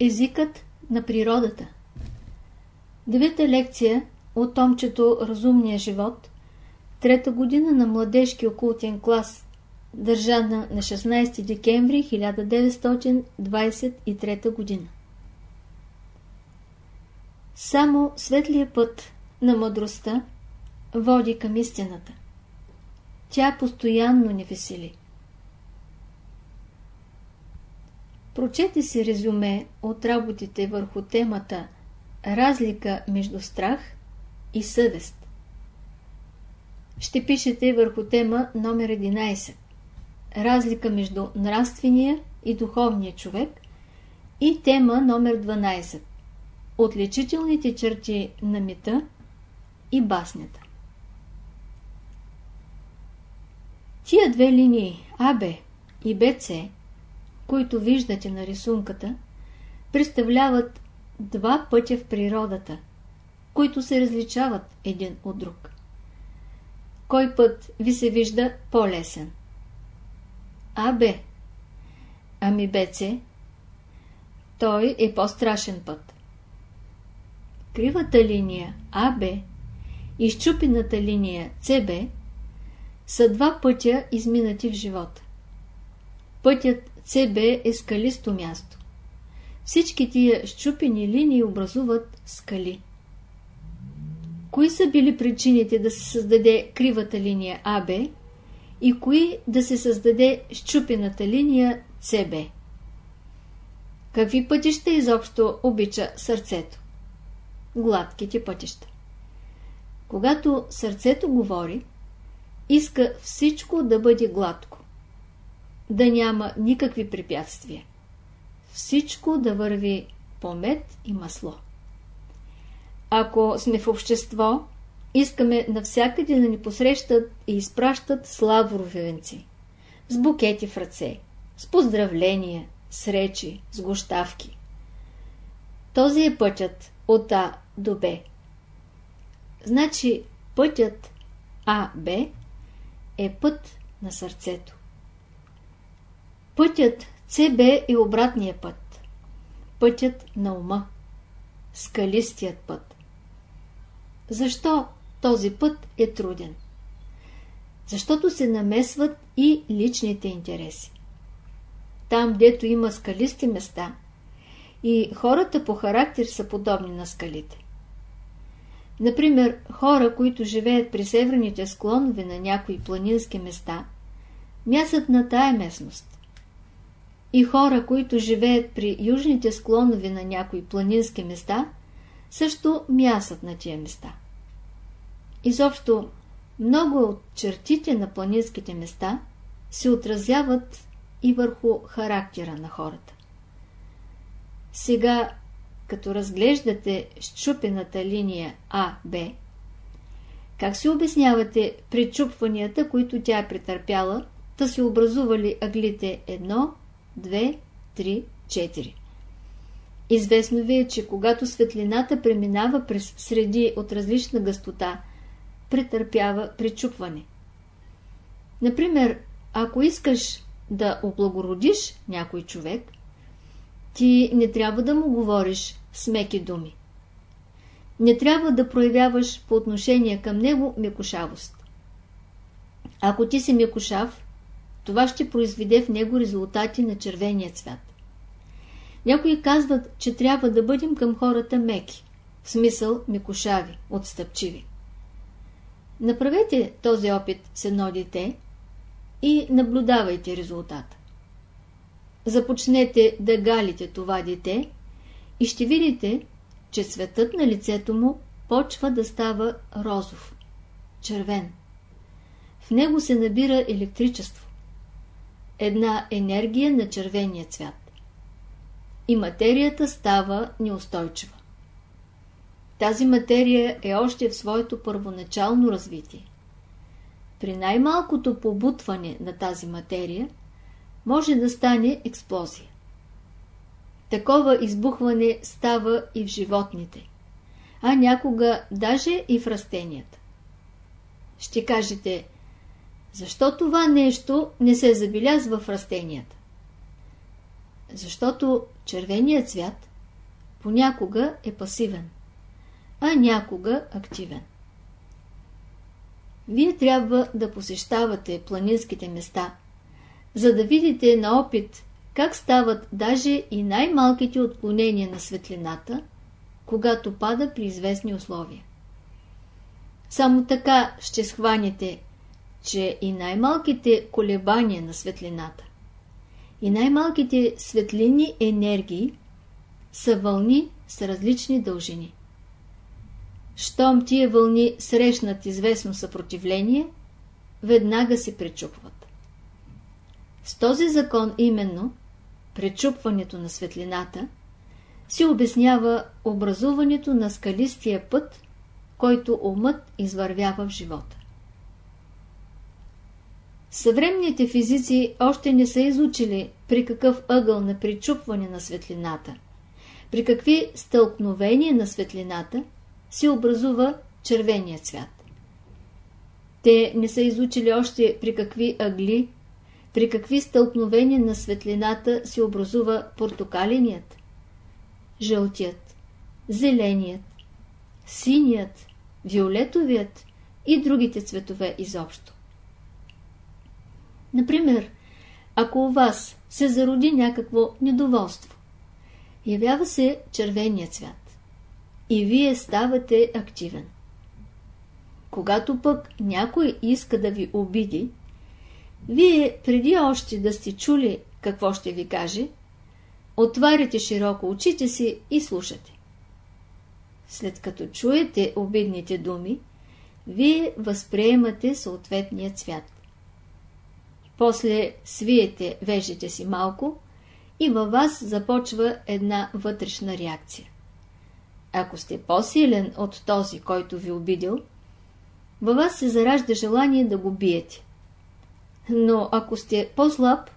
Езикът на природата Девета лекция от томчето Разумния живот, трета година на младежки окултен клас, държана на 16 декември 1923 година. Само светлия път на мъдростта води към истината. Тя постоянно не весели. Прочете си резюме от работите върху темата Разлика между страх и съвест. Ще пишете върху тема номер 11 Разлика между нравствения и духовния човек и тема номер 12 Отличителните черти на мита и баснята. Тия две линии АБ и БЦ които виждате на рисунката, представляват два пътя в природата, които се различават един от друг. Кой път ви се вижда по-лесен? А, Б. Ами БЦ? Той е по-страшен път. Кривата линия АБ и щупената линия ЦБ са два пътя изминати в живота. Пътят ЦБ е скалисто място. Всички тия щупени линии образуват скали. Кои са били причините да се създаде кривата линия АБ и кои да се създаде щупената линия ЦБ? Какви пътища изобщо обича сърцето? Гладките пътища. Когато сърцето говори, иска всичко да бъде гладко да няма никакви препятствия. Всичко да върви по мед и масло. Ако сме в общество, искаме навсякъде да ни посрещат и изпращат славорови венци, с букети в ръце, с поздравления, с речи, с гощавки. Този е пътят от А до Б. Значи пътят А-Б е път на сърцето. Пътят ЦБ е обратния път. Пътят на ума. Скалистият път. Защо този път е труден? Защото се намесват и личните интереси. Там, дето има скалисти места, и хората по характер са подобни на скалите. Например, хора, които живеят при северните склонове на някои планински места, мясат на тая местност и хора, които живеят при южните склонови на някои планински места, също мясат на тия места. Изобщо, много от чертите на планинските места се отразяват и върху характера на хората. Сега, като разглеждате щупената линия А-Б, как се обяснявате причупванията, които тя е претърпяла, да се образували аглите 1, 2, 3, 4. Известно ви е, че когато светлината преминава през среди от различна гъстота, претърпява причупване. Например, ако искаш да облагородиш някой човек, ти не трябва да му говориш с меки думи. Не трябва да проявяваш по отношение към него мекошавост. Ако ти си мекошав, това ще произведе в него резултати на червения цвят. Някои казват, че трябва да бъдем към хората меки, в смисъл мекошави, отстъпчиви. Направете този опит с едно дете и наблюдавайте резултата. Започнете да галите това дете и ще видите, че цветът на лицето му почва да става розов, червен. В него се набира електричество една енергия на червения цвят. И материята става неустойчива. Тази материя е още в своето първоначално развитие. При най-малкото побутване на тази материя може да стане експлозия. Такова избухване става и в животните, а някога даже и в растенията. Ще кажете – защо това нещо не се забелязва в растенията? Защото червеният цвят понякога е пасивен, а някога активен. Вие трябва да посещавате планинските места, за да видите на опит как стават даже и най-малките отклонения на светлината, когато пада при известни условия. Само така ще схванете, че и най-малките колебания на светлината, и най-малките светлини енергии са вълни с различни дължини. Щом тия вълни срещнат известно съпротивление, веднага се пречупват. С този закон именно, пречупването на светлината, се обяснява образуването на скалистия път, който умът извървява в живота. Съвременните физици още не са изучили при какъв ъгъл на причупване на светлината, при какви стълкновения на светлината се образува червения цвят. Те не са изучили още при какви ъгли, при какви стълкновения на светлината се образува портокаленият, жълтият, зеленият, синият, виолетовият и другите цветове изобщо. Например, ако у вас се зароди някакво недоволство, явява се червения цвят и вие ставате активен. Когато пък някой иска да ви обиди, вие преди още да сте чули какво ще ви каже, отваряте широко очите си и слушате. След като чуете обидните думи, вие възприемате съответния цвят. После свиете вежите си малко и във вас започва една вътрешна реакция. Ако сте по-силен от този, който ви обидил, във вас се заражда желание да го биете. Но ако сте по-слаб,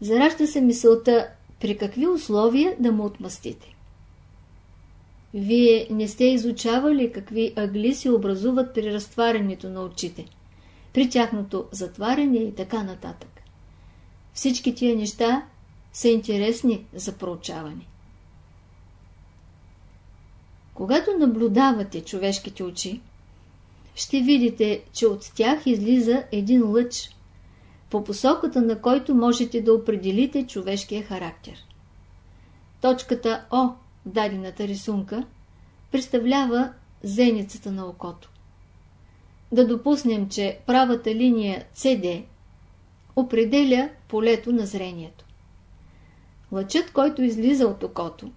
заражда се мисълта при какви условия да му отмъстите. Вие не сте изучавали какви ъгли се образуват при разтварянето на очите – при тяхното затваряне и така нататък. Всички тия неща са интересни за проучаване. Когато наблюдавате човешките очи, ще видите, че от тях излиза един лъч, по посоката на който можете да определите човешкия характер. Точката О в дадената рисунка представлява зеницата на окото да допуснем, че правата линия CD определя полето на зрението. Лъчът, който излиза от окото,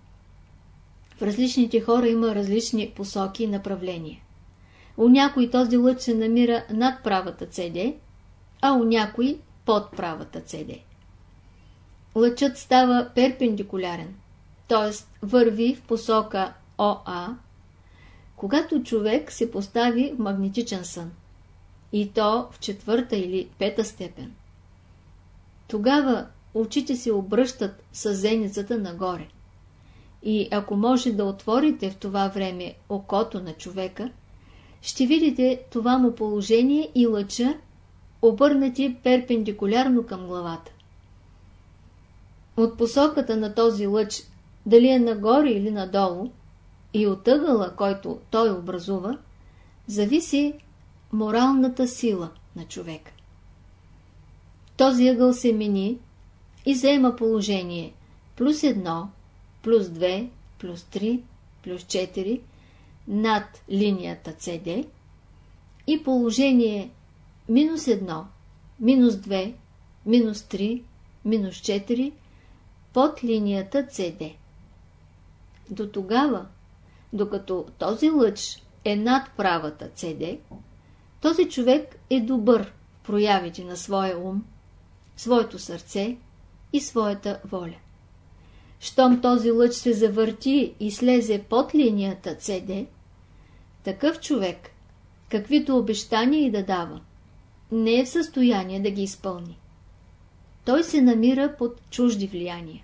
в различните хора има различни посоки и направления. У някой този лъч се намира над правата CD, а у някой под правата CD. Лъчът става перпендикулярен, т.е. върви в посока ОА, когато човек се постави в магнетичен сън, и то в четвърта или пета степен. Тогава очите се обръщат с зеницата нагоре. И ако може да отворите в това време окото на човека, ще видите това му положение и лъча, обърнати перпендикулярно към главата. От посоката на този лъч, дали е нагоре или надолу, и от ъгъла, който той образува, зависи моралната сила на човека. Този ъгъл се мени и заема положение плюс 1, плюс 2, плюс 3, плюс 4 над линията CD и положение минус 1, минус 2, минус 3, минус 4 под линията CD. До тогава докато този лъч е над правата CD, този човек е добър в проявите на своя ум, своето сърце и своята воля. Щом този лъч се завърти и слезе под линията CD, такъв човек, каквито обещания и да дава, не е в състояние да ги изпълни. Той се намира под чужди влияния.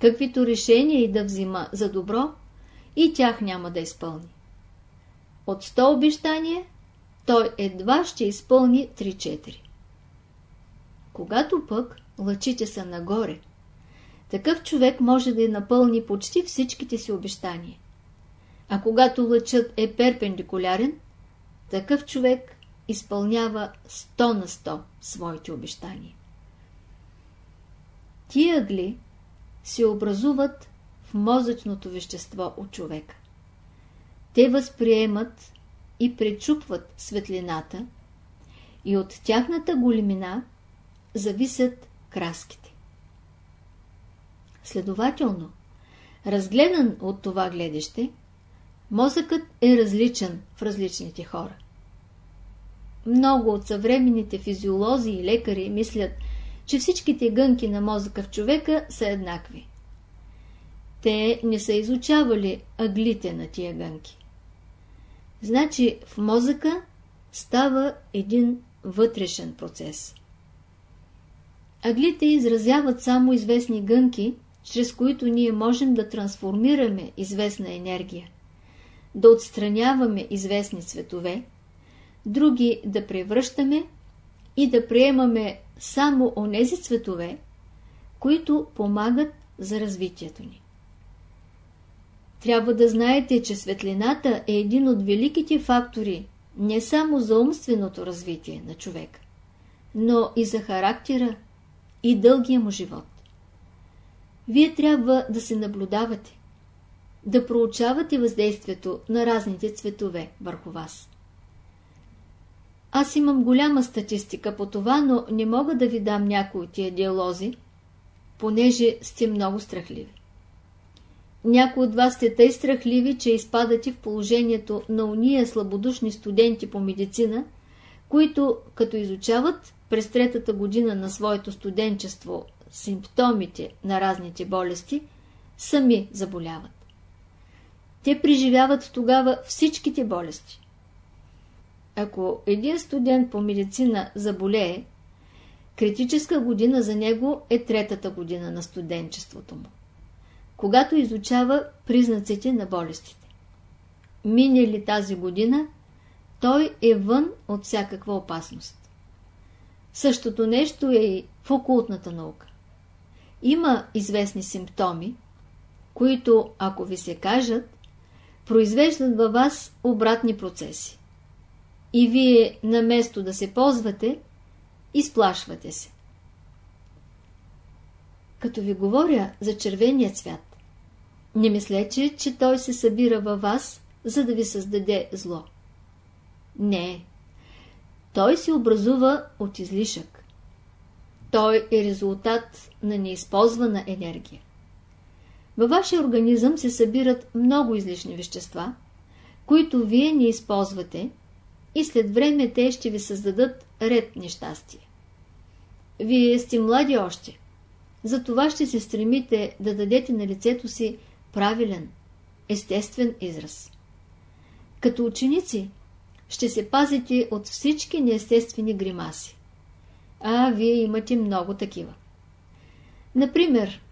Каквито решения и да взима за добро, и тях няма да изпълни. От 100 обещания той едва ще изпълни 3-4. Когато пък лъчите са нагоре, такъв човек може да напълни почти всичките си обещания. А когато лъчът е перпендикулярен, такъв човек изпълнява 100 на 100 своите обещания. Тия гли се образуват мозъчното вещество от човека. Те възприемат и пречупват светлината и от тяхната големина зависят краските. Следователно, разгледан от това гледаще, мозъкът е различен в различните хора. Много от съвременните физиолози и лекари мислят, че всичките гънки на мозъка в човека са еднакви. Те не са изучавали аглите на тия гънки. Значи в мозъка става един вътрешен процес. Аглите изразяват само известни гънки, чрез които ние можем да трансформираме известна енергия, да отстраняваме известни цветове, други да превръщаме и да приемаме само онези цветове, които помагат за развитието ни. Трябва да знаете, че светлината е един от великите фактори не само за умственото развитие на човека, но и за характера и дългия му живот. Вие трябва да се наблюдавате, да проучавате въздействието на разните цветове върху вас. Аз имам голяма статистика по това, но не мога да ви дам някои от тия диалози, понеже сте много страхливи. Някои от вас сте тъй страхливи, че изпадате в положението на уния слабодушни студенти по медицина, които, като изучават през третата година на своето студенчество симптомите на разните болести, сами заболяват. Те преживяват тогава всичките болести. Ако един студент по медицина заболее, критическа година за него е третата година на студенчеството му когато изучава признаците на болестите. Мине ли тази година, той е вън от всякаква опасност. Същото нещо е и в окултната наука. Има известни симптоми, които, ако ви се кажат, произвеждат във вас обратни процеси. И вие, наместо да се ползвате, изплашвате се. Като ви говоря за червения цвят, не мислете, че той се събира във вас, за да ви създаде зло. Не. Той се образува от излишък. Той е резултат на неизползвана енергия. Във вашия организъм се събират много излишни вещества, които вие не използвате и след време те ще ви създадат ред нещастие. Вие сте млади още. Затова ще се стремите да дадете на лицето си правилен, естествен израз. Като ученици ще се пазите от всички неестествени гримаси. А вие имате много такива. Например,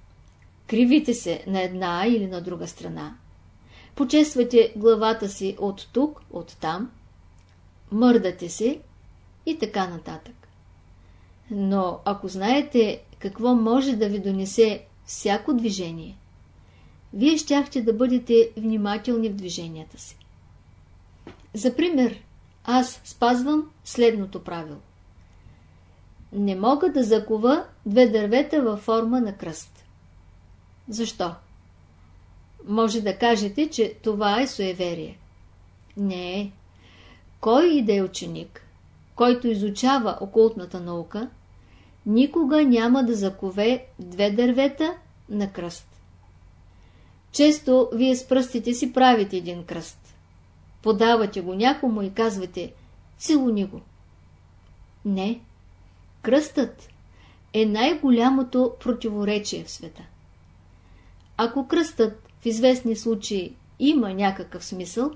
кривите се на една или на друга страна, почесвате главата си от тук, от там, мърдате се и така нататък. Но ако знаете какво може да ви донесе всяко движение – вие щяхте да бъдете внимателни в движенията си. За пример, аз спазвам следното правило. Не мога да закува две дървета във форма на кръст. Защо? Може да кажете, че това е суеверие. Не. Кой и да е ученик, който изучава окултната наука, никога няма да закове две дървета на кръст. Често вие с пръстите си правите един кръст. Подавате го някому и казвате «Целуни го». Не. Кръстът е най-голямото противоречие в света. Ако кръстът в известни случаи има някакъв смисъл,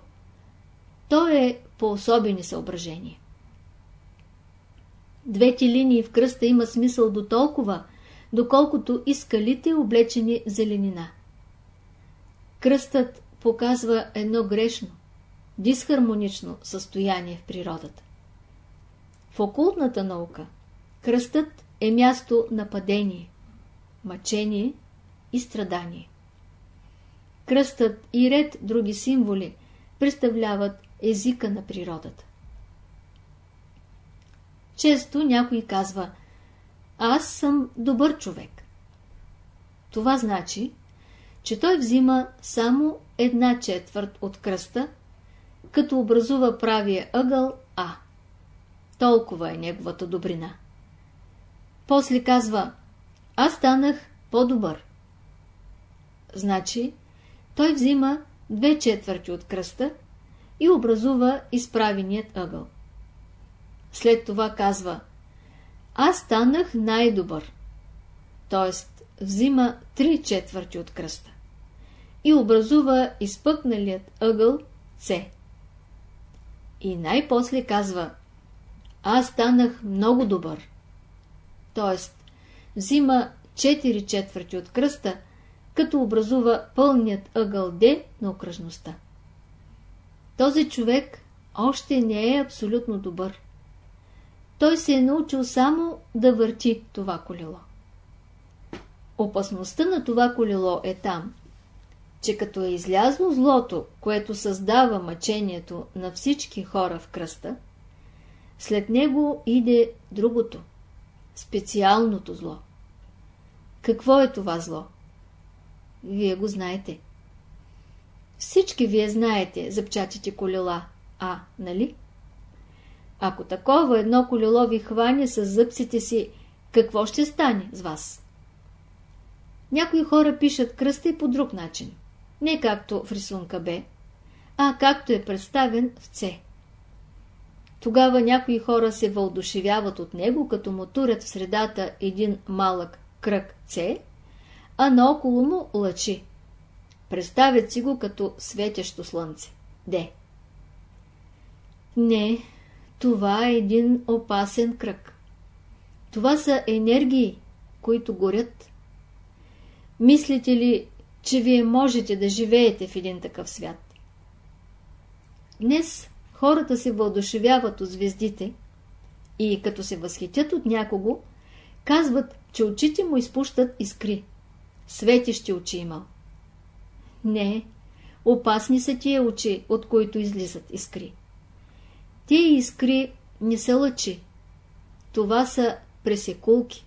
то е по особени съображения. Двете линии в кръста има смисъл до толкова, доколкото и скалите облечени в зеленина. Кръстът показва едно грешно, дисхармонично състояние в природата. В окултната наука кръстът е място на падение, мъчение и страдание. Кръстът и ред други символи представляват езика на природата. Често някой казва Аз съм добър човек. Това значи, че той взима само една четвърт от кръста, като образува правия ъгъл А. Толкова е неговата добрина. После казва, аз станах по-добър. Значи, той взима две четвърти от кръста и образува изправеният ъгъл. След това казва, аз станах най-добър. Тоест, взима три четвърти от кръста и образува изпъкналият ъгъл С. И най-после казва Аз станах много добър. Тоест, взима 4 четвърти от кръста, като образува пълният ъгъл Д на окръжността. Този човек още не е абсолютно добър. Той се е научил само да върти това колело. Опасността на това колело е там, че като е излязло злото, което създава мъчението на всички хора в кръста, след него иде другото, специалното зло. Какво е това зло? Вие го знаете. Всички вие знаете запчатите колела, а, нали? Ако такова едно колело ви хване с зъбците си, какво ще стане с вас? Някои хора пишат кръста и по друг начин не както в рисунка Б, а както е представен в С. Тогава някои хора се вълдушевяват от него, като му турят в средата един малък кръг С, а наоколо му лъчи. Представят си го като светещо слънце. Д. Не, това е един опасен кръг. Това са енергии, които горят. Мислите ли, че вие можете да живеете в един такъв свят. Днес хората се въодушевяват от звездите и като се възхитят от някого, казват, че очите му изпущат искри. Светещи очи имал. Не, опасни са тия очи, от които излизат искри. Тия искри не са лъчи. Това са пресекулки.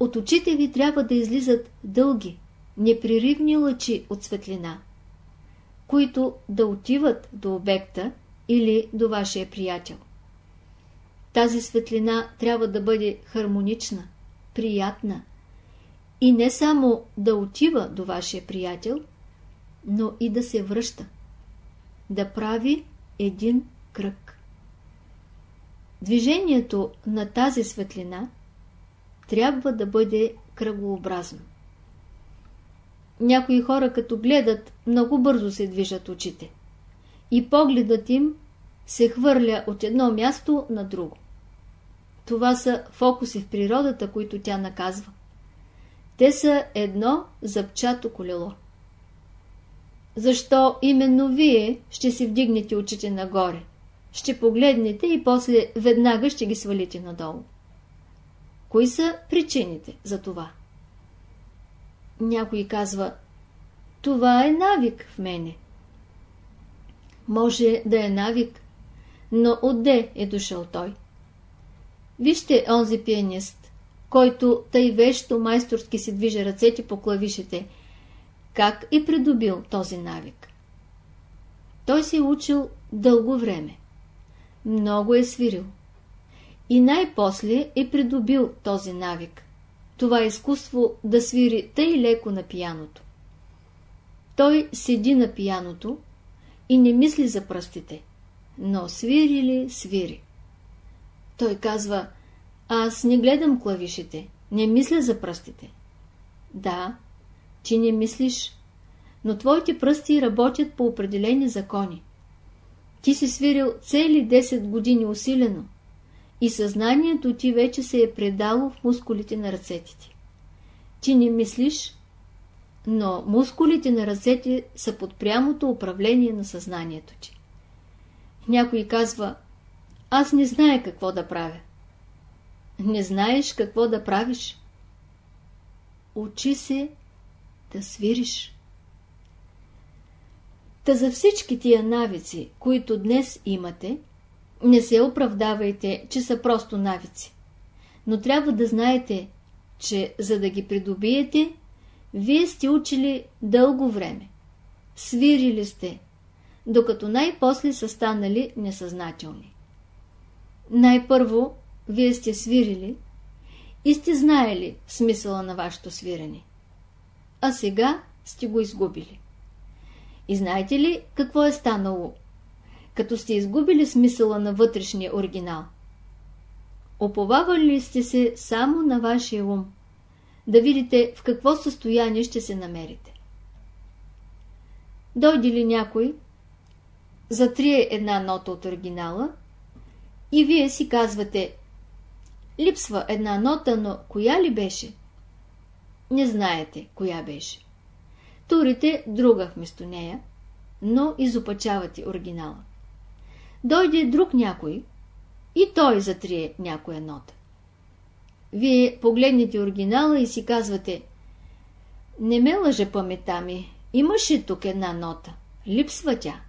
От очите ви трябва да излизат дълги, непреривни лъчи от светлина, които да отиват до обекта или до вашия приятел. Тази светлина трябва да бъде хармонична, приятна и не само да отива до вашия приятел, но и да се връща, да прави един кръг. Движението на тази светлина трябва да бъде кръгообразно. Някои хора като гледат, много бързо се движат очите. И погледът им се хвърля от едно място на друго. Това са фокуси в природата, които тя наказва. Те са едно запчато колело. Защо именно вие ще си вдигнете очите нагоре? Ще погледнете и после веднага ще ги свалите надолу. Кои са причините за това? Някой казва, това е навик в мене. Може да е навик, но отде е дошъл той? Вижте онзи пианист, който тъй вещо майсторски си движа ръцете по клавишите, как е придобил този навик. Той се е учил дълго време. Много е свирил. И най-после е придобил този навик това изкуство да свири тъй леко на пияното. Той седи на пияното и не мисли за пръстите, но свири ли, свири. Той казва, аз не гледам клавишите, не мисля за пръстите. Да, ти не мислиш, но твоите пръсти работят по определени закони. Ти си свирил цели 10 години усилено, и съзнанието ти вече се е предало в мускулите на ръцете ти. Ти не мислиш, но мускулите на ръцете са под прямото управление на съзнанието ти. Някой казва, аз не зная какво да правя. Не знаеш какво да правиш. Учи се да свириш. Та за всички тия навици, които днес имате, не се оправдавайте, че са просто навици. Но трябва да знаете, че за да ги придобиете, вие сте учили дълго време. Свирили сте, докато най-после са станали несъзнателни. Най-първо вие сте свирили и сте знаели смисъла на вашето свирене. А сега сте го изгубили. И знаете ли какво е станало, като сте изгубили смисъла на вътрешния оригинал? Оповавали ли сте се само на вашия ум, да видите в какво състояние ще се намерите? Дойде ли някой, затрие една нота от оригинала и вие си казвате Липсва една нота, но коя ли беше? Не знаете коя беше. Турите друга вместо нея, но изопачавате оригинала. Дойде друг някой и той затрие някоя нота. Вие погледнете оригинала и си казвате Не ме лъже памета ми, имаше тук една нота. Липсва тя.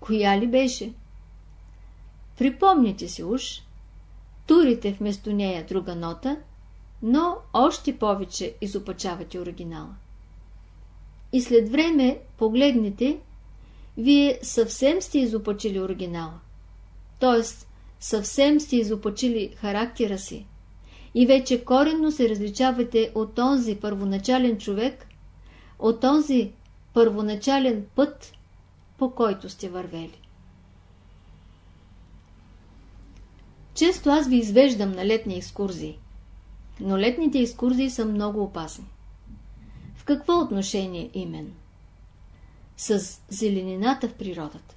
Коя ли беше? Припомните си уж, турите вместо нея друга нота, но още повече изопачавате оригинала. И след време погледнете, вие съвсем сте изопачили оригинала. Тоест, съвсем сте изопачили характера си и вече коренно се различавате от този първоначален човек, от този първоначален път, по който сте вървели. Често аз ви извеждам на летни екскурзии, но летните екскурзии са много опасни. В какво отношение именно? С зеленината в природата.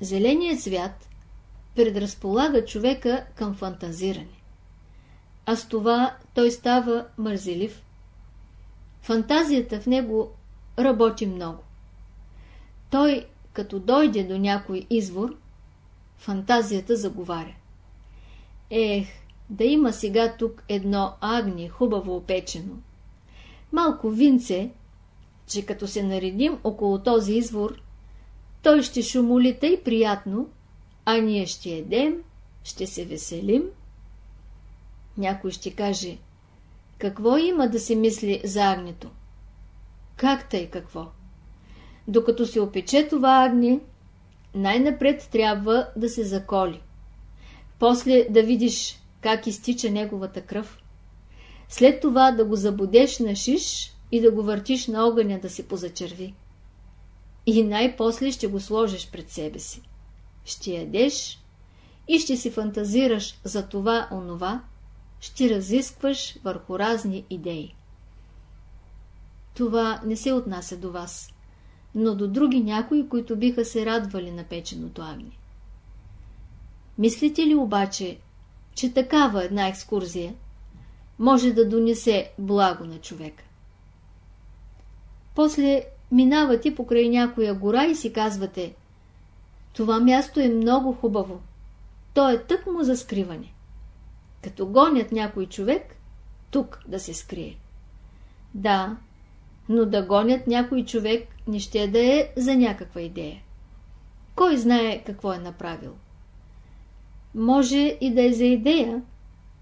Зеленият цвят предразполага човека към фантазиране. А с това той става мързелив. Фантазията в него работи много. Той, като дойде до някой извор, фантазията заговаря. Ех, да има сега тук едно агне, хубаво опечено. Малко винце, че като се наредим около този извор, той ще шумоли тъй приятно, а ние ще едем, ще се веселим. Някой ще каже, какво има да се мисли за агнето? Как тъй какво? Докато се опече това агне, най-напред трябва да се заколи. После да видиш как изтича неговата кръв. След това да го забудеш на шиш и да го въртиш на огъня да се позачерви. И най-после ще го сложиш пред себе си. Ще ядеш и ще си фантазираш за това онова, ще разискваш върху разни идеи. Това не се отнася до вас но до други някои, които биха се радвали на печеното агне. Мислите ли обаче, че такава една екскурзия може да донесе благо на човека? После минавате покрай някоя гора и си казвате това място е много хубаво. То е тъкмо за скриване. Като гонят някой човек, тук да се скрие. Да, но да гонят някой човек не ще да е за някаква идея. Кой знае какво е направил? Може и да е за идея,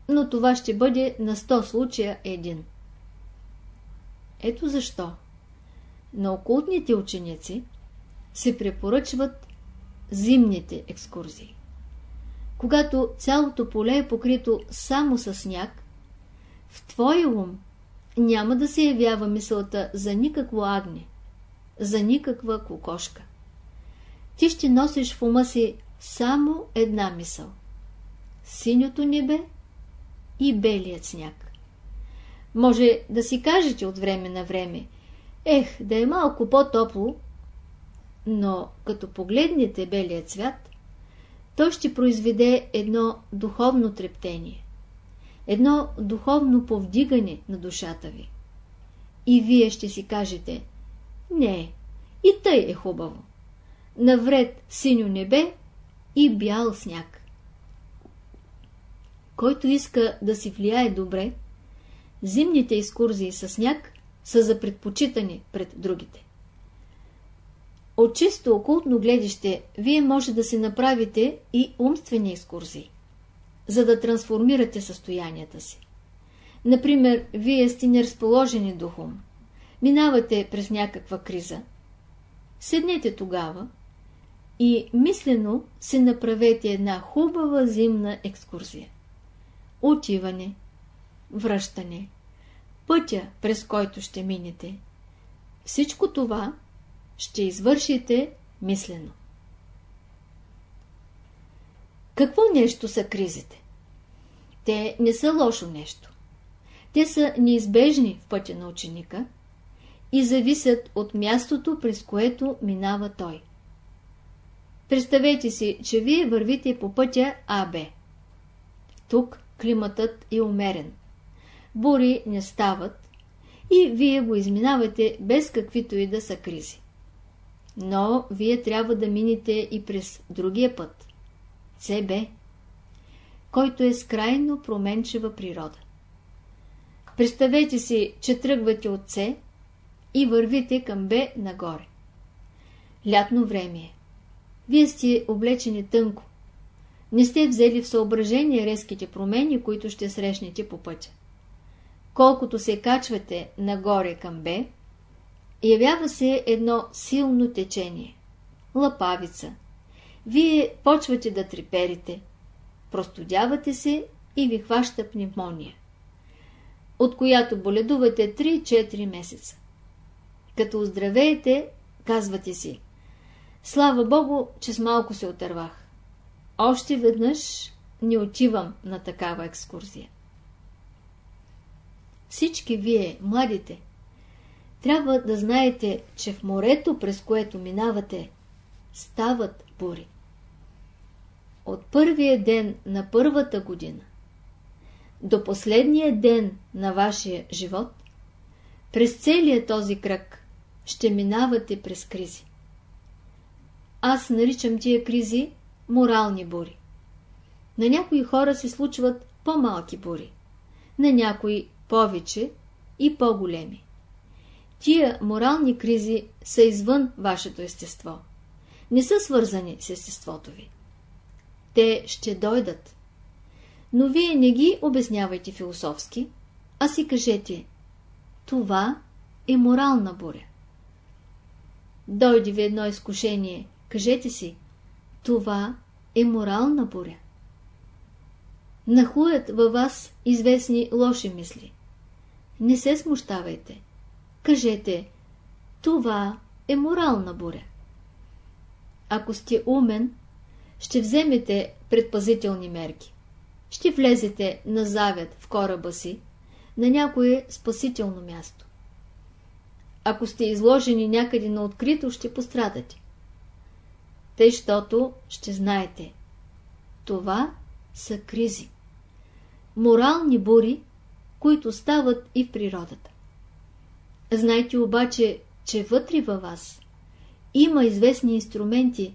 но това ще бъде на 100 случая един. Ето защо на окултните ученици се препоръчват зимните екскурзии. Когато цялото поле е покрито само с сняг, в твоя ум няма да се явява мисълта за никакво агне, за никаква кокошка. Ти ще носиш в ума си само една мисъл. Синьото небе и белият сняг. Може да си кажете от време на време, ех, да е малко по-топло, но като погледнете белият цвят, той ще произведе едно духовно трептение едно духовно повдигане на душата ви. И вие ще си кажете, не, и тъй е хубаво. Навред синьо небе и бял сняг. Който иска да си влияе добре, зимните изкурзии с сняг са за предпочитане пред другите. От чисто окултно гледище, вие може да си направите и умствени екскурзии, за да трансформирате състоянията си. Например, вие сте неразположени духом, минавате през някаква криза. Седнете тогава и мислено си направете една хубава зимна екскурзия. Отиване, връщане, пътя, през който ще минете. Всичко това ще извършите мислено. Какво нещо са кризите? Те не са лошо нещо. Те са неизбежни в пътя на ученика и зависят от мястото, през което минава той. Представете си, че вие вървите по пътя АБ. Тук климатът е умерен. Бури не стават и вие го изминавате без каквито и да са кризи. Но вие трябва да минете и през другия път. ЦБ, който е с крайно променчива природа. Представете си, че тръгвате от С и вървите към Б нагоре. Лятно време е. Вие сте облечени тънко. Не сте взели в съображение резките промени, които ще срещнете по пътя. Колкото се качвате нагоре към Б, явява се едно силно течение. Лапавица. Вие почвате да треперите, простудявате се и ви хваща пневмония, от която боледувате 3-4 месеца. Като оздравеете, казвате си, слава Богу, че с малко се отървах. Още веднъж не отивам на такава екскурзия. Всички вие, младите, трябва да знаете, че в морето, през което минавате, стават бури. От първия ден на първата година до последния ден на вашия живот, през целия този кръг ще минавате през кризи. Аз наричам тия кризи морални бури. На някои хора се случват по-малки бури, на някои повече и по-големи. Тия морални кризи са извън вашето естество. Не са свързани с естеството ви. Те ще дойдат. Но вие не ги обяснявайте философски, а си кажете това е морална буря. Дойде ви едно изкушение, кажете си това е морална буря. Нахуят във вас известни лоши мисли. Не се смущавайте. Кажете, това е морална буря. Ако сте умен, ще вземете предпазителни мерки. Ще влезете на завет в кораба си, на някое спасително място. Ако сте изложени някъде на открито, ще пострадате. Тъй, щото ще знаете. Това са кризи. Морални бури, които стават и в природата. Знайте обаче, че вътре във вас има известни инструменти,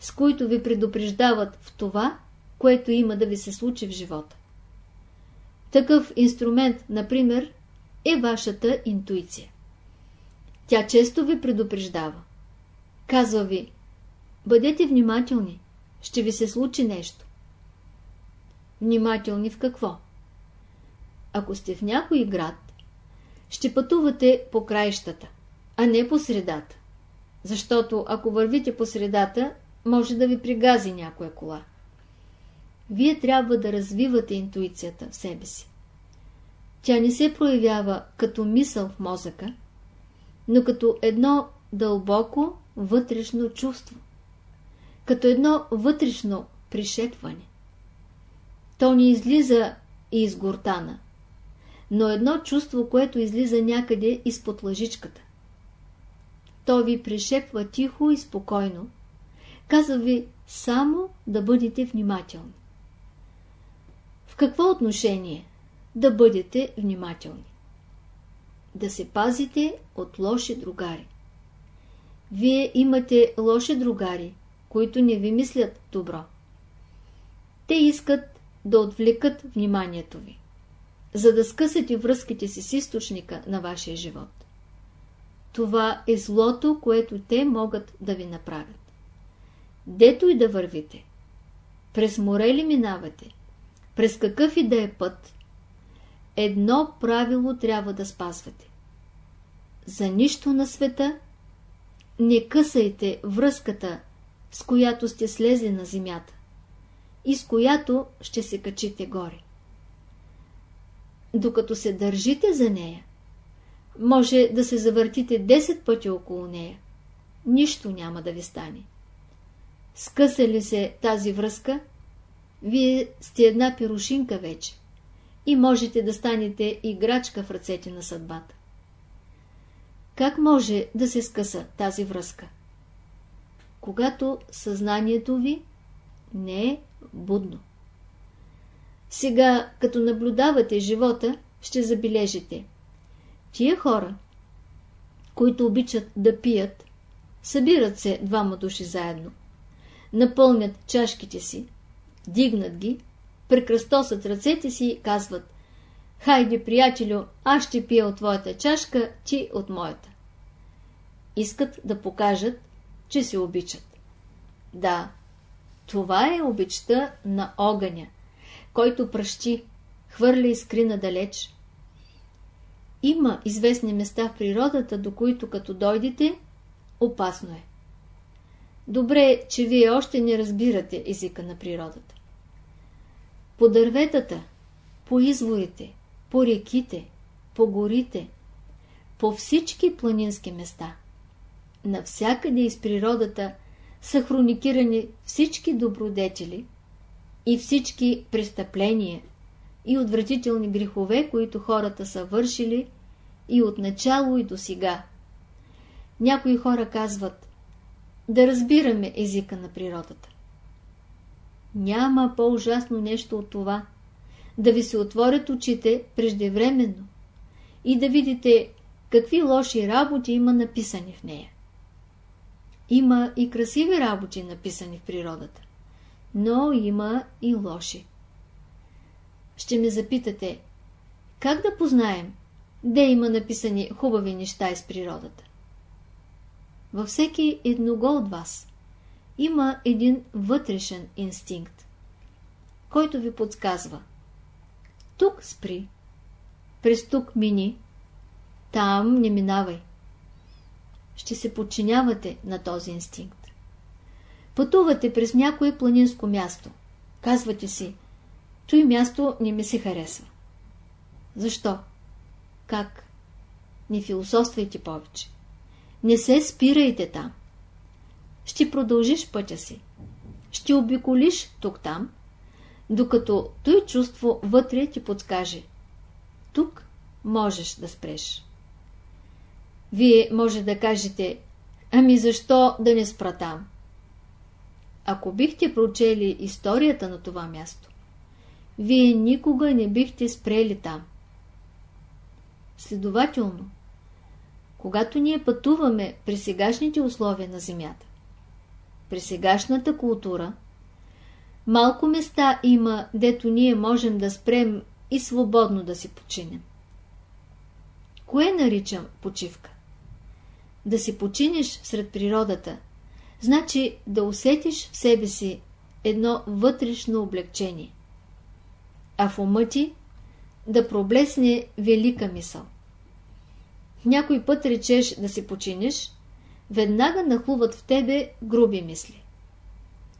с които ви предупреждават в това, което има да ви се случи в живота. Такъв инструмент, например, е вашата интуиция. Тя често ви предупреждава. Казва ви, бъдете внимателни, ще ви се случи нещо. Внимателни в какво? Ако сте в някой град, ще пътувате по краищата, а не по средата. Защото ако вървите по средата, може да ви пригази някоя кола. Вие трябва да развивате интуицията в себе си. Тя не се проявява като мисъл в мозъка, но като едно дълбоко вътрешно чувство, като едно вътрешно пришепване. То ни излиза и из гортана, но едно чувство, което излиза някъде изпод лъжичката. То ви пришепва тихо и спокойно, казва ви само да бъдете внимателни. В какво отношение да бъдете внимателни? Да се пазите от лоши другари. Вие имате лоши другари, които не ви мислят добро. Те искат да отвлекат вниманието ви за да скъсате връзките си с източника на вашия живот. това е злото, което те могат да ви направят. Дето и да вървите, през море ли минавате, през какъв и да е път, едно правило трябва да спазвате. За нищо на света не късайте връзката, с която сте слезли на земята и с която ще се качите горе. Докато се държите за нея, може да се завъртите 10 пъти около нея. Нищо няма да ви стане. Скъса ли се тази връзка, вие сте една пирушинка вече и можете да станете играчка в ръцете на съдбата. Как може да се скъса тази връзка? Когато съзнанието ви не е будно. Сега, като наблюдавате живота, ще забележите. Тия хора, които обичат да пият, събират се двама души заедно, напълнят чашките си, дигнат ги, прекръстосат ръцете си и казват Хайде, приятелю, аз ще пия от твоята чашка, ти от моята. Искат да покажат, че се обичат. Да, това е обичта на огъня, който пръщи, хвърля искри надалеч. Има известни места в природата, до които като дойдете, опасно е. Добре, че вие още не разбирате езика на природата. По дърветата, по изворите, по реките, по горите, по всички планински места, навсякъде из природата са хроникирани всички добродетели и всички престъпления и отвратителни грехове, които хората са вършили и от начало и до сега. Някои хора казват да разбираме езика на природата. Няма по-ужасно нещо от това да ви се отворят очите преждевременно и да видите какви лоши работи има написани в нея. Има и красиви работи написани в природата, но има и лоши. Ще ме запитате, как да познаем, де има написани хубави неща из природата? Във всеки едного от вас има един вътрешен инстинкт, който ви подсказва. Тук спри, през тук мини, там не минавай. Ще се подчинявате на този инстинкт. Пътувате през някое планинско място. Казвате си, той място не ми се харесва. Защо? Как? Не философствайте повече. Не се спирайте там. Ще продължиш пътя си. Ще обиколиш тук-там, докато той чувство вътре ти подскаже. Тук можеш да спреш. Вие може да кажете, ами защо да не спра там? Ако бихте прочели историята на това място, вие никога не бихте спрели там. Следователно, когато ние пътуваме при сегашните условия на Земята, при сегашната култура, малко места има, дето ние можем да спрем и свободно да си починем. Кое наричам почивка? Да си починеш сред природата, значи да усетиш в себе си едно вътрешно облегчение, а в ума ти да проблесне велика мисъл. Някой път речеш да си починеш, веднага нахлуват в тебе груби мисли.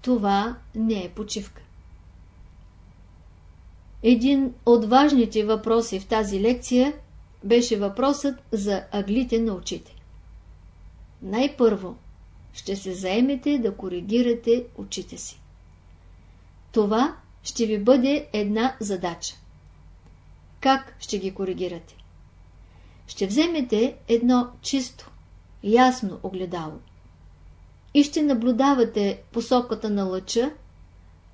Това не е почивка. Един от важните въпроси в тази лекция беше въпросът за аглите на очите. Най-първо ще се заемете да коригирате очите си. Това ще ви бъде една задача. Как ще ги коригирате? Ще вземете едно чисто, ясно огледало и ще наблюдавате посоката на лъча,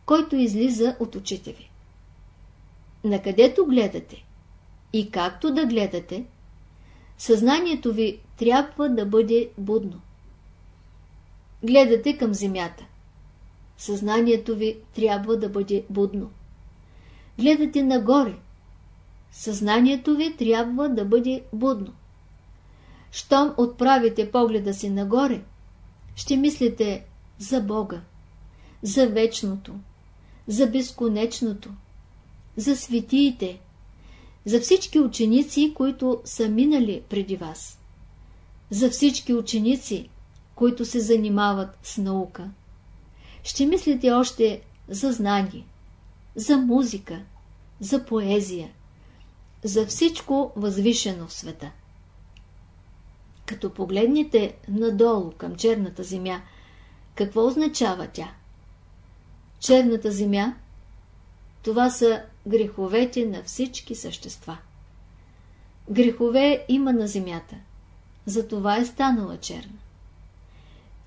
който излиза от очите ви. Накъдето гледате и както да гледате, съзнанието ви трябва да бъде будно. Гледате към земята. Съзнанието ви трябва да бъде будно. Гледате нагоре. Съзнанието ви трябва да бъде будно. щом отправите погледа си нагоре, ще мислите за Бога, за вечното, за безконечното, за светиите, за всички ученици, които са минали преди вас, за всички ученици, които се занимават с наука. Ще мислите още за знание, за музика, за поезия, за всичко възвишено в света. Като погледнете надолу към черната земя, какво означава тя? Черната земя – това са греховете на всички същества. Грехове има на земята, затова е станала черна.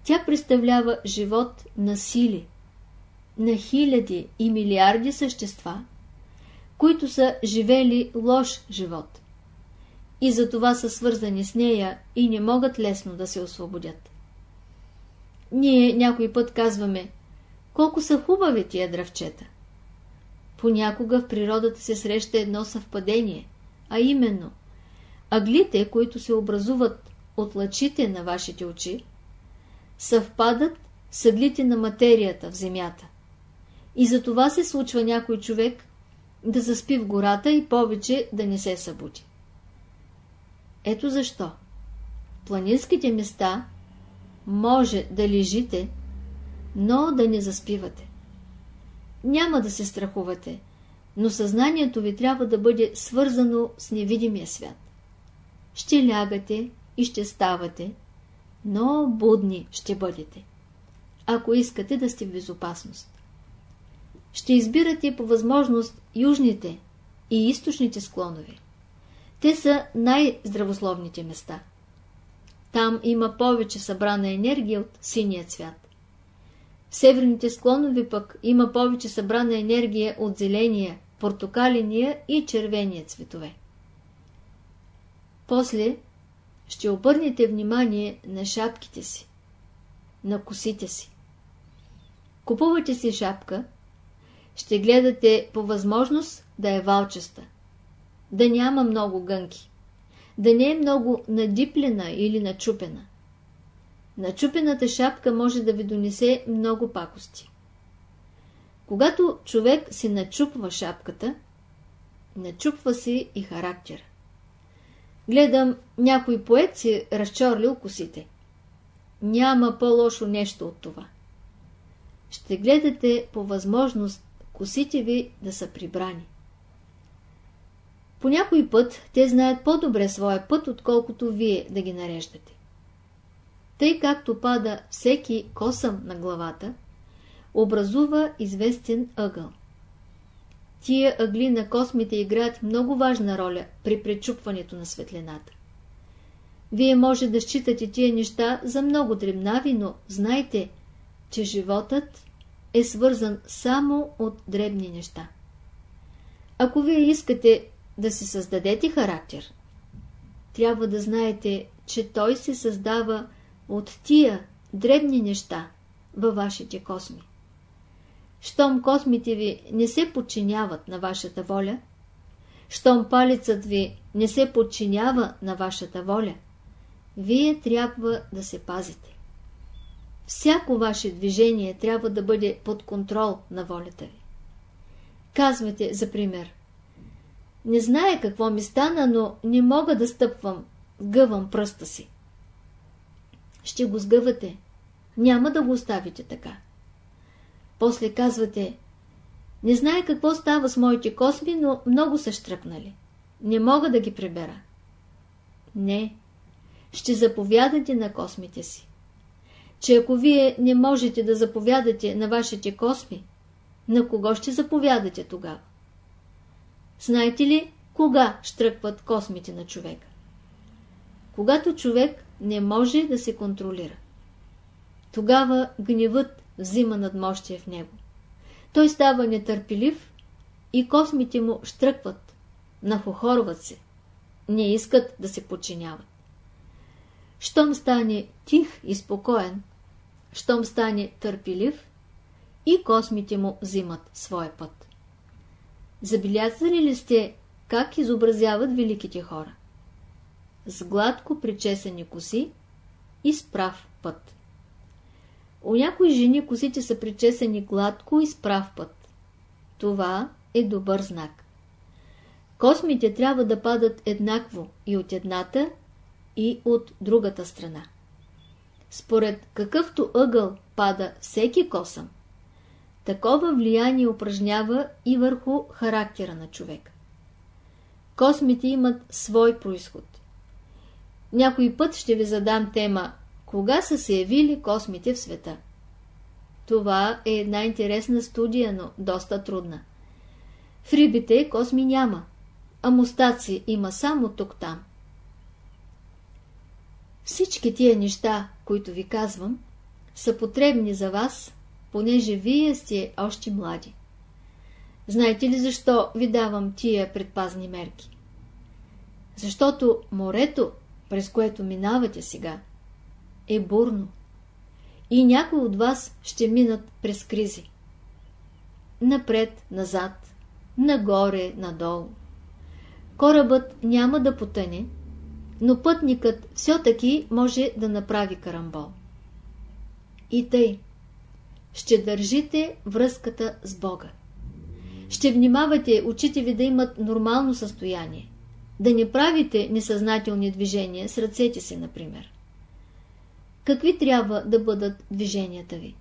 Тя представлява живот на сили, на хиляди и милиарди същества, които са живели лош живот и затова са свързани с нея и не могат лесно да се освободят. Ние някой път казваме, колко са хубави тия дръвчета. Понякога в природата се среща едно съвпадение, а именно аглите, които се образуват от лъчите на вашите очи, съвпадат с аглите на материята в земята. И за това се случва някой човек да заспи в гората и повече да не се събуди. Ето защо. В планинските места може да лежите, но да не заспивате. Няма да се страхувате, но съзнанието ви трябва да бъде свързано с невидимия свят. Ще лягате и ще ставате, но будни ще бъдете, ако искате да сте в безопасност. Ще избирате по възможност южните и източните склонове. Те са най-здравословните места. Там има повече събрана енергия от синия цвят. В северните склонови пък има повече събрана енергия от зеления, портокаления и червения цветове. После ще обърнете внимание на шапките си, на косите си. Купувате си шапка, ще гледате по възможност да е валчеста, да няма много гънки, да не е много надиплена или начупена. Начупената шапка може да ви донесе много пакости. Когато човек си начупва шапката, начупва си и характера. Гледам, някой поет си разчорлил косите. Няма по-лошо нещо от това. Ще гледате по възможност косите ви да са прибрани. По някой път те знаят по-добре своя път, отколкото вие да ги нареждате. Тъй както пада всеки косъм на главата, образува известен ъгъл. Тия ъгли на космите играят много важна роля при пречупването на светлината. Вие може да считате тия неща за много дребнави, но знайте, че животът е свързан само от дребни неща. Ако вие искате да си създадете характер, трябва да знаете, че той се създава от тия дребни неща във вашите косми. Щом космите ви не се подчиняват на вашата воля, щом палецът ви не се подчинява на вашата воля, вие трябва да се пазите. Всяко ваше движение трябва да бъде под контрол на волята ви. Казвате, за пример, не зная какво ми стана, но не мога да стъпвам, гъвам пръста си. Ще го сгъвате, няма да го оставите така. После казвате, не знае какво става с моите косми, но много са штръкнали. Не мога да ги прибера. Не, ще заповядате на космите си. Че ако вие не можете да заповядате на вашите косми, на кого ще заповядате тогава? Знаете ли, кога штръкват космите на човека? Когато човек не може да се контролира. Тогава гневът взима надмощие в него. Той става нетърпелив и космите му штръкват, нахохорват се, не искат да се подчиняват. Щом стане тих и спокоен, щом стане търпелив, и космите му взимат своя път. Забелязали ли сте как изобразяват великите хора? с гладко причесани коси и с прав път. У някои жени косите са причесани гладко и с прав път. Това е добър знак. Космите трябва да падат еднакво и от едната, и от другата страна. Според какъвто ъгъл пада всеки косъм, такова влияние упражнява и върху характера на човека. Космите имат свой происход. Някой път ще ви задам тема Кога са се явили космите в света? Това е една интересна студия, но доста трудна. В рибите косми няма, а мустаци има само тук-там. Всички тия неща, които ви казвам, са потребни за вас, понеже вие сте още млади. Знаете ли защо ви давам тия предпазни мерки? Защото морето, през което минавате сега, е бурно и някои от вас ще минат през кризи. Напред, назад, нагоре, надолу. Корабът няма да потъне, но пътникът все-таки може да направи карамбол. И тъй, ще държите връзката с Бога. Ще внимавате очите ви да имат нормално състояние, да не правите несъзнателни движения с ръцете си, например. Какви трябва да бъдат движенията ви?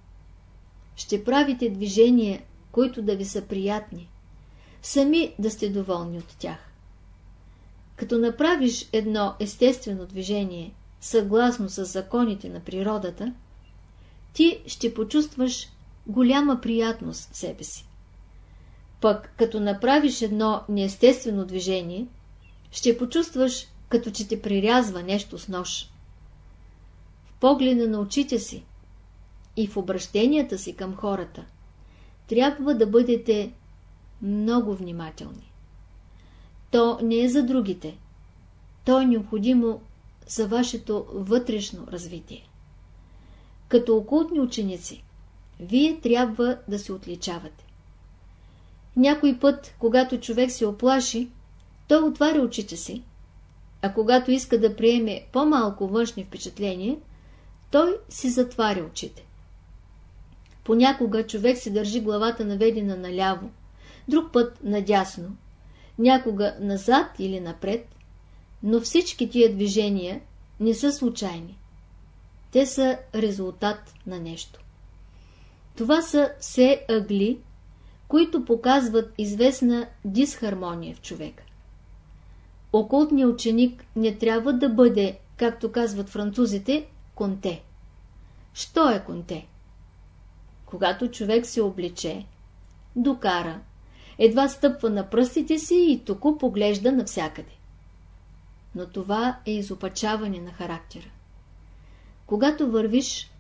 Ще правите движения, които да ви са приятни, сами да сте доволни от тях. Като направиш едно естествено движение, съгласно с законите на природата, ти ще почувстваш голяма приятност в себе си. Пък като направиш едно неестествено движение, ще почувстваш като че те прирязва нещо с нож. Погледа на очите си и в обращенията си към хората трябва да бъдете много внимателни. То не е за другите. То е необходимо за вашето вътрешно развитие. Като окултни ученици, вие трябва да се отличавате. Някой път, когато човек се оплаши, той отваря очите си, а когато иска да приеме по-малко външни впечатления, той си затваря очите. Понякога човек се държи главата наведена наляво, друг път надясно, някога назад или напред, но всички тия движения не са случайни. Те са резултат на нещо. Това са все ъгли, които показват известна дисхармония в човека. Окултният ученик не трябва да бъде, както казват французите, конте. Що е конте? Когато човек се облече, докара, едва стъпва на пръстите си и току поглежда навсякъде. Но това е изопачаване на характера. Когато вървиш,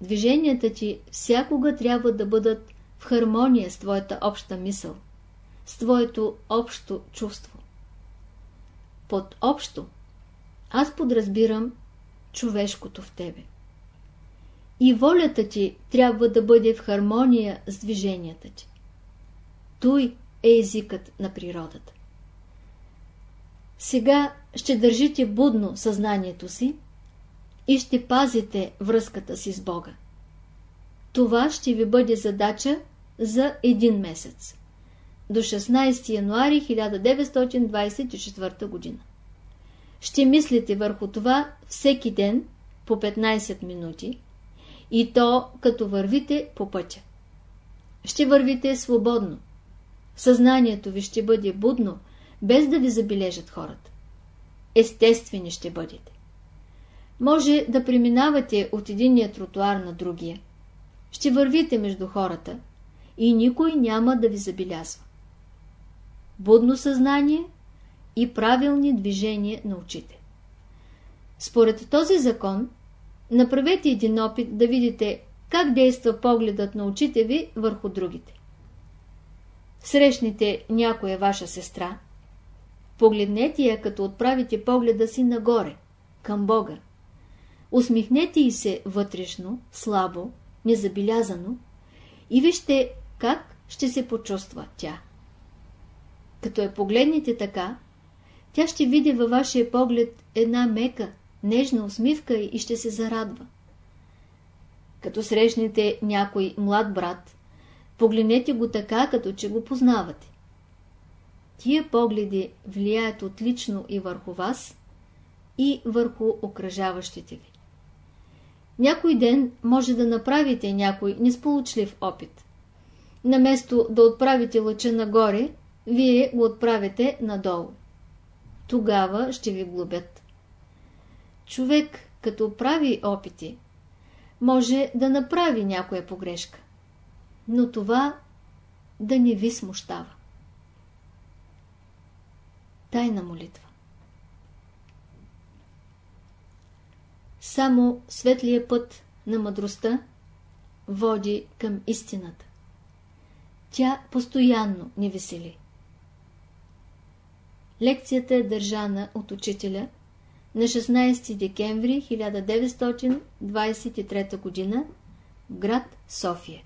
движенията ти всякога трябва да бъдат в хармония с твоята обща мисъл, с твоето общо чувство. Под общо аз подразбирам човешкото в тебе. И волята ти трябва да бъде в хармония с движенията ти. Той е езикът на природата. Сега ще държите будно съзнанието си и ще пазите връзката си с Бога. Това ще ви бъде задача за един месец. До 16 януари 1924 година. Ще мислите върху това всеки ден по 15 минути и то като вървите по пътя. Ще вървите свободно. Съзнанието ви ще бъде будно, без да ви забележат хората. Естествени ще бъдете. Може да преминавате от единия тротуар на другия. Ще вървите между хората и никой няма да ви забелязва. Будно съзнание и правилни движения на очите. Според този закон, направете един опит да видите как действа погледът на очите ви върху другите. Срещните някоя ваша сестра, погледнете я като отправите погледа си нагоре, към Бога. Усмихнете и се вътрешно, слабо, незабелязано и вижте как ще се почувства тя. Като я погледнете така, Тя ще види във вашия поглед една мека, нежна усмивка и ще се зарадва. Като срещнете някой млад брат, погледнете го така, като че го познавате. Тия погледи влияят отлично и върху вас, и върху окръжаващите ви. Някой ден може да направите някой несполучлив опит. Наместо да отправите лъча нагоре, вие го отправите надолу. Тогава ще ви глобят. Човек, като прави опити, може да направи някоя погрешка, но това да не ви смущава. Тайна молитва Само светлия път на мъдростта води към истината. Тя постоянно ни весели. Лекцията е държана от учителя на 16 декември 1923 г. град София.